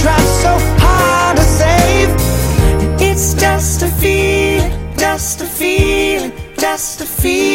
try so hard to save. It's just a feeling, just a feeling, just a feeling.